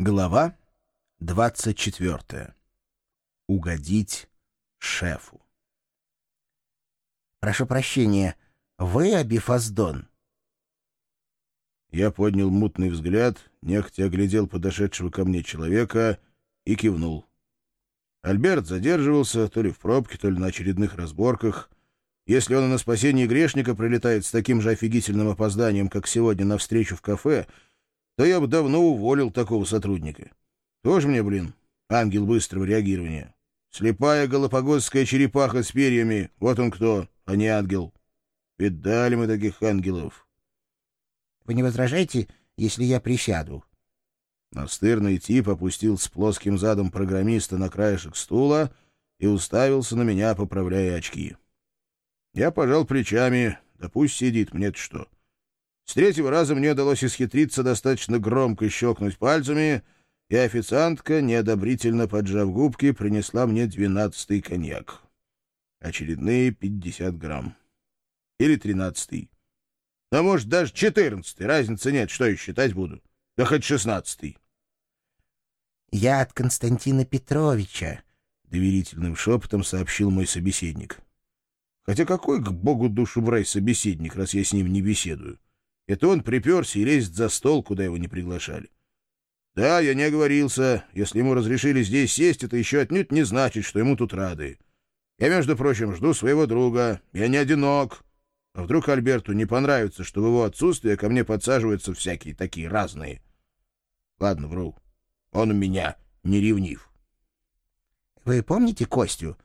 Глава 24. Угодить шефу. «Прошу прощения, вы Абифаздон?» Я поднял мутный взгляд, нехотя оглядел подошедшего ко мне человека и кивнул. Альберт задерживался то ли в пробке, то ли на очередных разборках. Если он на спасение грешника прилетает с таким же офигительным опозданием, как сегодня на встречу в кафе, то я бы давно уволил такого сотрудника. Тоже мне, блин, ангел быстрого реагирования. Слепая галапагосская черепаха с перьями. Вот он кто, а не ангел. Видали мы таких ангелов. Вы не возражаете, если я присяду? Настырный тип опустил с плоским задом программиста на краешек стула и уставился на меня, поправляя очки. Я пожал плечами, да пусть сидит, мне-то что. С третьего раза мне удалось исхитриться достаточно громко щелкнуть пальцами — и официантка, неодобрительно поджав губки, принесла мне двенадцатый коньяк. Очередные пятьдесят грамм. Или тринадцатый. А может, даже четырнадцатый. Разницы нет, что я считать буду. Да хоть шестнадцатый. «Я от Константина Петровича», — доверительным шепотом сообщил мой собеседник. Хотя какой к богу душу брай собеседник, раз я с ним не беседую? Это он приперся и лезет за стол, куда его не приглашали. Да, я не оговорился. Если ему разрешили здесь сесть, это еще отнюдь не значит, что ему тут рады. Я, между прочим, жду своего друга. Я не одинок. А вдруг Альберту не понравится, что в его отсутствие ко мне подсаживаются всякие такие разные? Ладно, вру. Он у меня не ревнив. Вы помните Костю?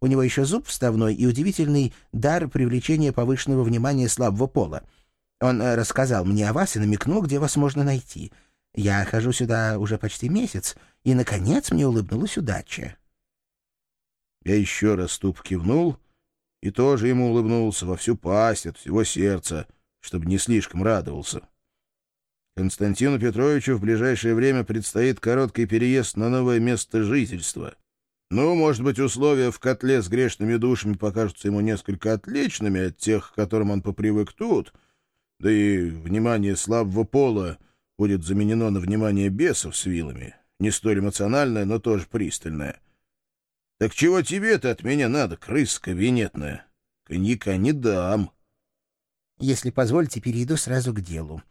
У него еще зуб вставной и удивительный дар привлечения повышенного внимания слабого пола. Он э, рассказал мне о вас и намекнул, где вас можно найти — я хожу сюда уже почти месяц, и, наконец, мне улыбнулась удача. Я еще раз туп кивнул и тоже ему улыбнулся во всю пасть от всего сердца, чтобы не слишком радовался. Константину Петровичу в ближайшее время предстоит короткий переезд на новое место жительства. Ну, может быть, условия в котле с грешными душами покажутся ему несколько отличными от тех, к которым он попривык тут, да и внимание слабого пола — будет заменено на внимание бесов с вилами, не столь эмоциональное, но тоже пристальное. Так чего тебе-то от меня надо, крыска винетная? Коньяка не дам. Если позволите, перейду сразу к делу.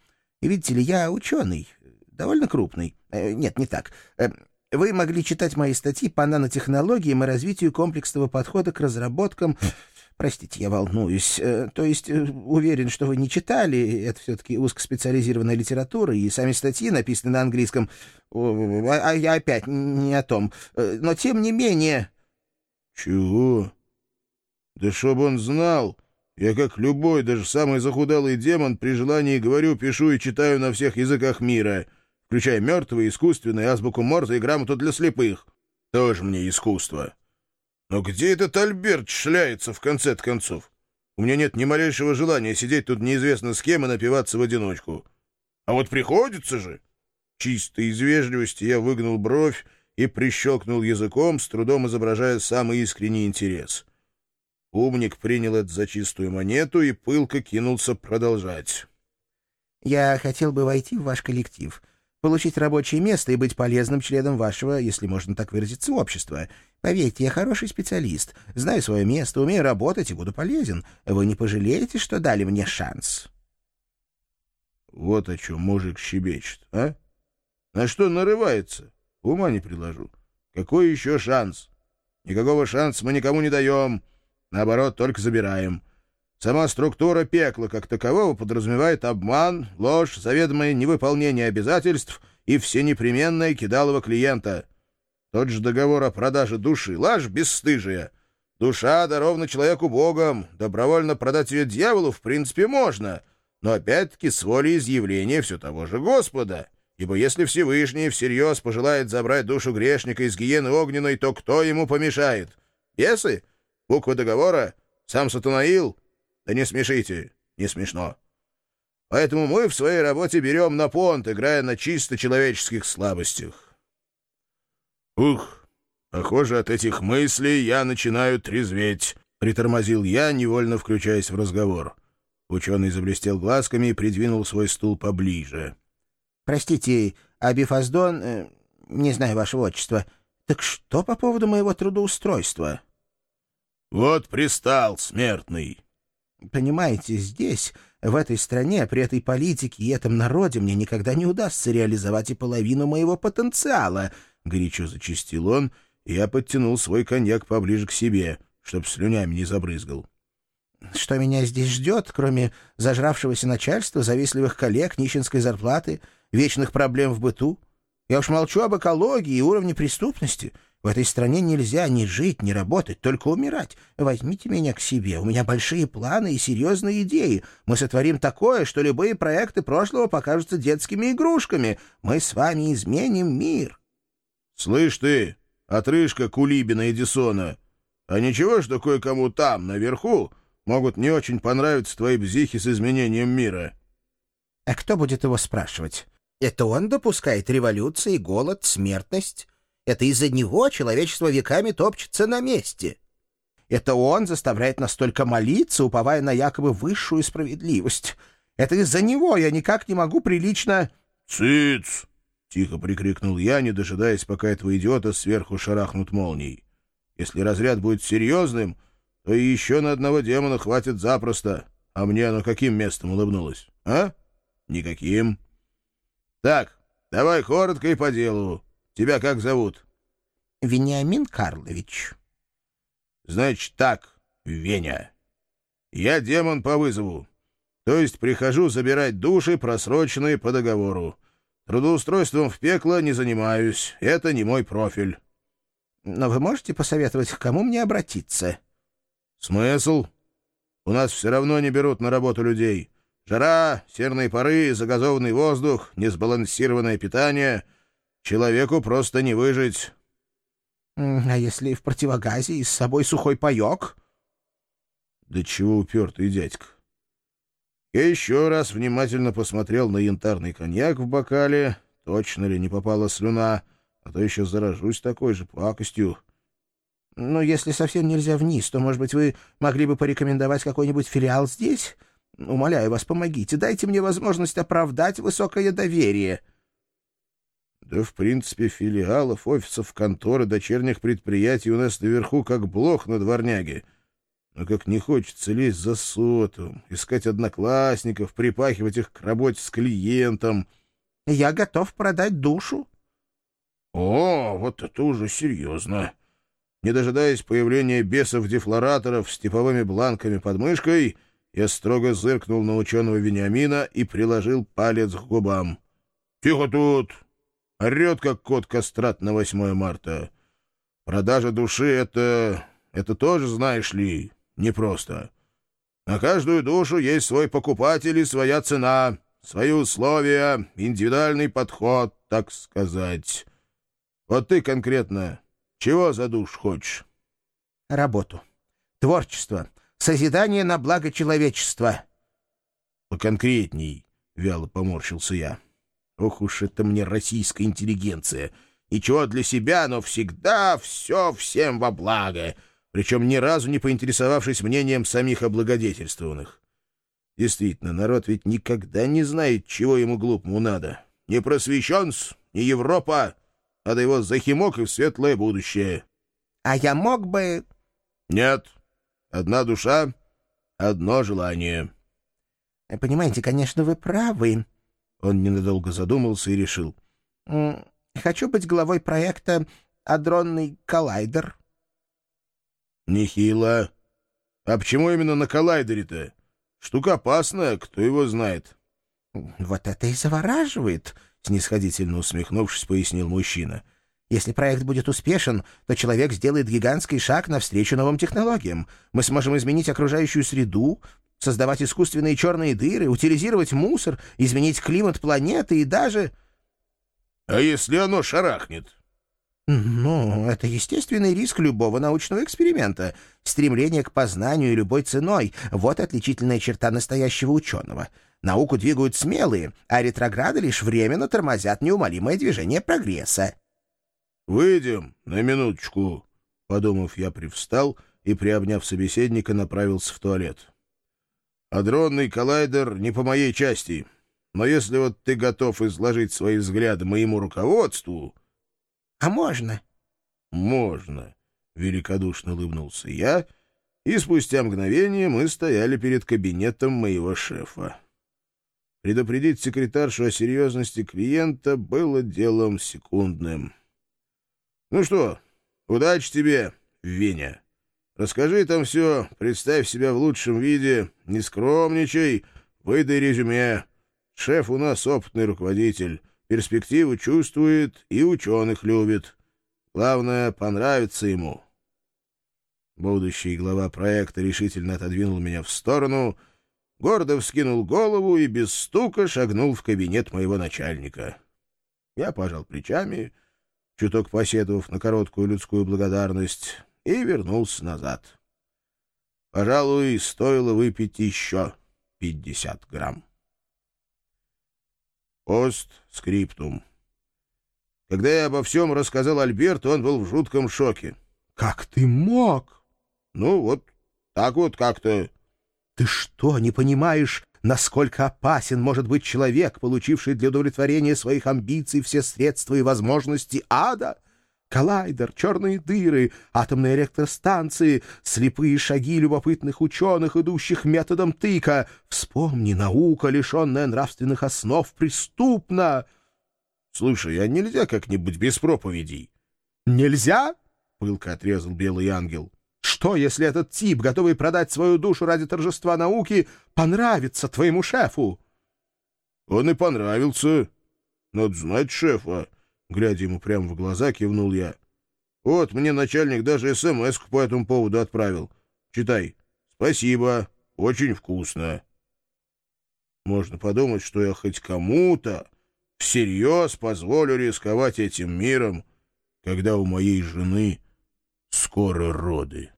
Видите ли, я ученый, довольно крупный. Э, нет, не так. Э, вы могли читать мои статьи по нанотехнологиям и развитию комплексного подхода к разработкам Простите, я волнуюсь. Э, то есть э, уверен, что вы не читали. Это все-таки узкоспециализированная литература, и сами статьи написаны на английском. А, а я опять не о том. Э, но тем не менее... Чего? Да чтоб он знал. Я, как любой, даже самый захудалый демон, при желании говорю, пишу и читаю на всех языках мира, включая мертвые, искусственные, азбуку Морзе и грамоту для слепых. Тоже мне искусство. Но где этот Альберт шляется в конце концов? У меня нет ни малейшего желания сидеть тут неизвестно с кем и напиваться в одиночку. А вот приходится же. Чисто из вежливости я выгнул бровь и прищелкнул языком, с трудом изображая самый искренний интерес. Умник принял это за чистую монету и пылко кинулся продолжать. «Я хотел бы войти в ваш коллектив, получить рабочее место и быть полезным членом вашего, если можно так выразиться, общества. Поверьте, я хороший специалист, знаю свое место, умею работать и буду полезен. Вы не пожалеете, что дали мне шанс?» Вот о чем мужик щебечет, а? На что нарывается? Ума не приложу. Какой еще шанс? Никакого шанса мы никому не даем. Наоборот, только забираем. Сама структура пекла как такового подразумевает обман, ложь, заведомое невыполнение обязательств и всенепременное кидалово клиента. Тот же договор о продаже души, ложь бесстыжая. Душа дарована человеку Богом, добровольно продать ее дьяволу в принципе можно, но опять-таки с волей все того же Господа. Ибо если Всевышний всерьез пожелает забрать душу грешника из гиены огненной, то кто ему помешает? Бесы? Буква договора? Сам Сатанаил? Да не смешите, не смешно. Поэтому мы в своей работе берем на понт, играя на чисто человеческих слабостях. «Ух, похоже, от этих мыслей я начинаю трезветь», — притормозил я, невольно включаясь в разговор. Ученый заблестел глазками и придвинул свой стул поближе. «Простите, а Бифаздон... Э, не знаю вашего отчества. Так что по поводу моего трудоустройства?» «Вот пристал, смертный!» «Понимаете, здесь, в этой стране, при этой политике и этом народе мне никогда не удастся реализовать и половину моего потенциала», — горячо зачистил он, и я подтянул свой коньяк поближе к себе, чтоб слюнями не забрызгал. «Что меня здесь ждет, кроме зажравшегося начальства, завистливых коллег, нищенской зарплаты, вечных проблем в быту? Я уж молчу об экологии и уровне преступности». В этой стране нельзя ни жить, ни работать, только умирать. Возьмите меня к себе. У меня большие планы и серьезные идеи. Мы сотворим такое, что любые проекты прошлого покажутся детскими игрушками. Мы с вами изменим мир. — Слышь ты, отрыжка Кулибина Эдисона, а ничего, что кое-кому там, наверху, могут не очень понравиться твои бзихи с изменением мира? — А кто будет его спрашивать? Это он допускает революции, голод, смертность? Это из-за него человечество веками топчется на месте. Это он заставляет нас только молиться, уповая на якобы высшую справедливость. Это из-за него я никак не могу прилично... «Цыц!» — тихо прикрикнул я, не дожидаясь, пока этого идиота сверху шарахнут молнией. «Если разряд будет серьезным, то еще на одного демона хватит запросто. А мне оно каким местом улыбнулось? А? Никаким. Так, давай коротко и по делу. Тебя как зовут? — Вениамин Карлович. — Значит так, Веня. Я демон по вызову. То есть прихожу забирать души, просроченные по договору. Трудоустройством в пекло не занимаюсь. Это не мой профиль. — Но вы можете посоветовать, к кому мне обратиться? — Смысл? У нас все равно не берут на работу людей. Жара, серные пары, загазованный воздух, несбалансированное питание — Человеку просто не выжить. — А если в противогазе и с собой сухой паек? — Да чего упертый дядька. Я еще раз внимательно посмотрел на янтарный коньяк в бокале, точно ли не попала слюна, а то еще заражусь такой же пакостью. — Ну, если совсем нельзя вниз, то, может быть, вы могли бы порекомендовать какой-нибудь филиал здесь? Умоляю вас, помогите, дайте мне возможность оправдать высокое доверие. — да, в принципе, филиалов, офисов, конторы, дочерних предприятий у нас наверху как блох на дворняге. Но как не хочется лезть за сотом, искать одноклассников, припахивать их к работе с клиентом. Я готов продать душу. О, вот это уже серьезно. Не дожидаясь появления бесов-дефлораторов с типовыми бланками под мышкой, я строго зыркнул на ученого Вениамина и приложил палец к губам. — Тихо тут! Орет, как кот кастрат на 8 марта. Продажа души — это... это тоже, знаешь ли, непросто. На каждую душу есть свой покупатель и своя цена, свои условия, индивидуальный подход, так сказать. Вот ты конкретно чего за душ хочешь? Работу. Творчество. Созидание на благо человечества. Поконкретней, — вяло поморщился я. Ох уж это мне российская интеллигенция. Ничего для себя, но всегда все всем во благо, причем ни разу не поинтересовавшись мнением самих облагодетельствованных. Действительно, народ ведь никогда не знает, чего ему глупому надо. Не просвещен-с, не Европа, а до его захимок и в светлое будущее. — А я мог бы... — Нет. Одна душа, одно желание. — Понимаете, конечно, вы правы, он ненадолго задумался и решил. «Хочу быть главой проекта «Адронный коллайдер». «Нехило. А почему именно на коллайдере-то? Штука опасная, кто его знает». «Вот это и завораживает», — снисходительно усмехнувшись, пояснил мужчина. «Если проект будет успешен, то человек сделает гигантский шаг навстречу новым технологиям. Мы сможем изменить окружающую среду, создавать искусственные черные дыры, утилизировать мусор, изменить климат планеты и даже... — А если оно шарахнет? — Ну, это естественный риск любого научного эксперимента. Стремление к познанию любой ценой — вот отличительная черта настоящего ученого. Науку двигают смелые, а ретрограды лишь временно тормозят неумолимое движение прогресса. — Выйдем на минуточку, — подумав, я привстал и, приобняв собеседника, направился в туалет. Адронный коллайдер не по моей части. Но если вот ты готов изложить свои взгляды моему руководству... — А можно? — Можно, — великодушно улыбнулся я, и спустя мгновение мы стояли перед кабинетом моего шефа. Предупредить секретаршу о серьезности клиента было делом секундным. — Ну что, удачи тебе, Веня. Расскажи там все, представь себя в лучшем виде, не скромничай, выдай резюме. Шеф у нас опытный руководитель, перспективу чувствует и ученых любит. Главное, понравится ему. Будущий глава проекта решительно отодвинул меня в сторону, гордо вскинул голову и без стука шагнул в кабинет моего начальника. Я пожал плечами, чуток посетовав на короткую людскую благодарность, и вернулся назад. Пожалуй, стоило выпить еще пятьдесят грамм. Постскриптум. Когда я обо всем рассказал Альберту, он был в жутком шоке. «Как ты мог?» «Ну, вот так вот как-то...» «Ты что, не понимаешь, насколько опасен может быть человек, получивший для удовлетворения своих амбиций все средства и возможности ада?» Коллайдер, черные дыры, атомные электростанции, слепые шаги любопытных ученых, идущих методом тыка. Вспомни, наука, лишенная нравственных основ, преступна. Слушай, а нельзя как-нибудь без проповедей? Нельзя? Пылко отрезал белый ангел. Что, если этот тип, готовый продать свою душу ради торжества науки, понравится твоему шефу? Он и понравился. Надо знать шефа. Глядя ему прямо в глаза, кивнул я. «Вот, мне начальник даже смс по этому поводу отправил. Читай. Спасибо. Очень вкусно». Можно подумать, что я хоть кому-то всерьез позволю рисковать этим миром, когда у моей жены скоро роды.